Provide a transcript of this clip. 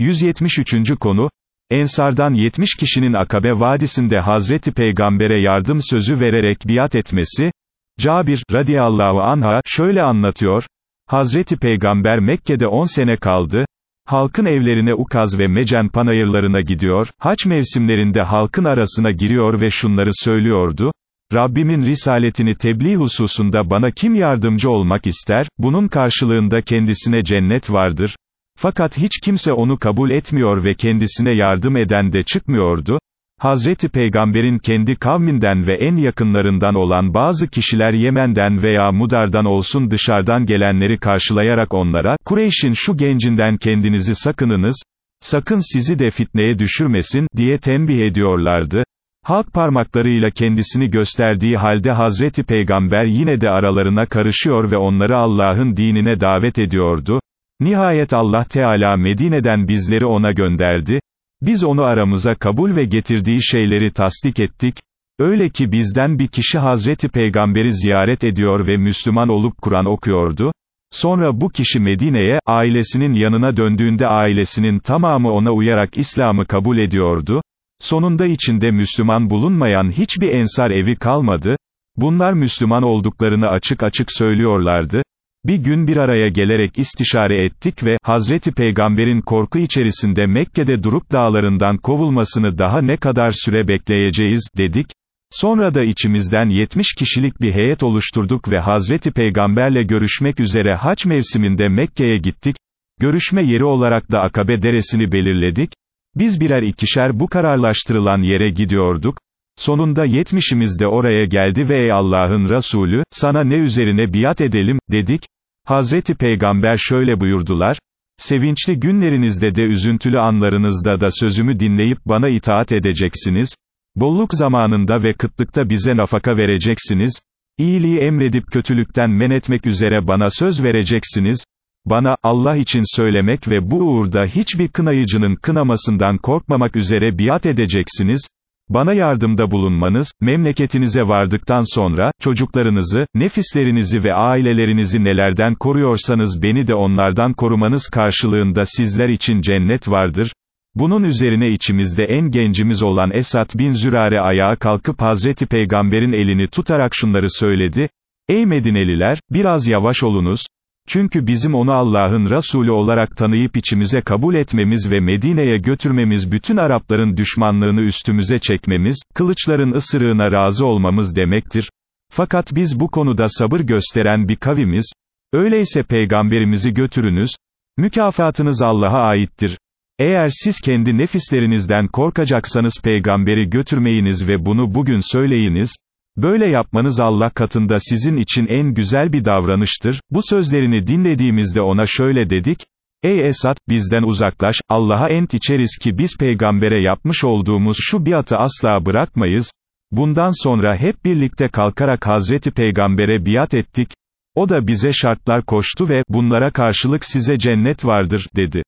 173. konu, Ensardan 70 kişinin Akabe Vadisi'nde Hazreti Peygamber'e yardım sözü vererek biat etmesi, Cabir, radiyallahu anha, şöyle anlatıyor, Hazreti Peygamber Mekke'de 10 sene kaldı, halkın evlerine Ukaz ve Mecen panayırlarına gidiyor, haç mevsimlerinde halkın arasına giriyor ve şunları söylüyordu, Rabbimin risaletini tebliğ hususunda bana kim yardımcı olmak ister, bunun karşılığında kendisine cennet vardır, fakat hiç kimse onu kabul etmiyor ve kendisine yardım eden de çıkmıyordu. Hazreti Peygamber'in kendi kavminden ve en yakınlarından olan bazı kişiler Yemen'den veya Mudar'dan olsun dışarıdan gelenleri karşılayarak onlara, Kureyş'in şu gencinden kendinizi sakınınız, sakın sizi de fitneye düşürmesin, diye tembih ediyorlardı. Halk parmaklarıyla kendisini gösterdiği halde Hazreti Peygamber yine de aralarına karışıyor ve onları Allah'ın dinine davet ediyordu. Nihayet Allah Teala Medine'den bizleri ona gönderdi, biz onu aramıza kabul ve getirdiği şeyleri tasdik ettik, öyle ki bizden bir kişi Hazreti Peygamber'i ziyaret ediyor ve Müslüman olup Kur'an okuyordu, sonra bu kişi Medine'ye, ailesinin yanına döndüğünde ailesinin tamamı ona uyarak İslam'ı kabul ediyordu, sonunda içinde Müslüman bulunmayan hiçbir ensar evi kalmadı, bunlar Müslüman olduklarını açık açık söylüyorlardı, bir gün bir araya gelerek istişare ettik ve, Hazreti Peygamber'in korku içerisinde Mekke'de durup dağlarından kovulmasını daha ne kadar süre bekleyeceğiz, dedik. Sonra da içimizden 70 kişilik bir heyet oluşturduk ve Hazreti Peygamberle görüşmek üzere haç mevsiminde Mekke'ye gittik. Görüşme yeri olarak da Akabe deresini belirledik. Biz birer ikişer bu kararlaştırılan yere gidiyorduk. Sonunda yetmişimiz de oraya geldi ve ey Allah'ın Resulü, sana ne üzerine biat edelim, dedik. Hazreti Peygamber şöyle buyurdular, sevinçli günlerinizde de üzüntülü anlarınızda da sözümü dinleyip bana itaat edeceksiniz, bolluk zamanında ve kıtlıkta bize nafaka vereceksiniz, iyiliği emredip kötülükten men etmek üzere bana söz vereceksiniz, bana, Allah için söylemek ve bu uğurda hiçbir kınayıcının kınamasından korkmamak üzere biat edeceksiniz, bana yardımda bulunmanız, memleketinize vardıktan sonra, çocuklarınızı, nefislerinizi ve ailelerinizi nelerden koruyorsanız beni de onlardan korumanız karşılığında sizler için cennet vardır. Bunun üzerine içimizde en gencimiz olan Esat bin Zürare ayağa kalkıp Hazreti Peygamber'in elini tutarak şunları söyledi, Ey Medineliler, biraz yavaş olunuz, çünkü bizim onu Allah'ın Resulü olarak tanıyıp içimize kabul etmemiz ve Medine'ye götürmemiz bütün Arapların düşmanlığını üstümüze çekmemiz, kılıçların ısırığına razı olmamız demektir. Fakat biz bu konuda sabır gösteren bir kavimiz, öyleyse peygamberimizi götürünüz, mükafatınız Allah'a aittir. Eğer siz kendi nefislerinizden korkacaksanız peygamberi götürmeyiniz ve bunu bugün söyleyiniz, Böyle yapmanız Allah katında sizin için en güzel bir davranıştır. Bu sözlerini dinlediğimizde ona şöyle dedik, Ey Esat, bizden uzaklaş, Allah'a ent içeriz ki biz peygambere yapmış olduğumuz şu biatı asla bırakmayız. Bundan sonra hep birlikte kalkarak Hazreti Peygamber'e biat ettik. O da bize şartlar koştu ve, bunlara karşılık size cennet vardır, dedi.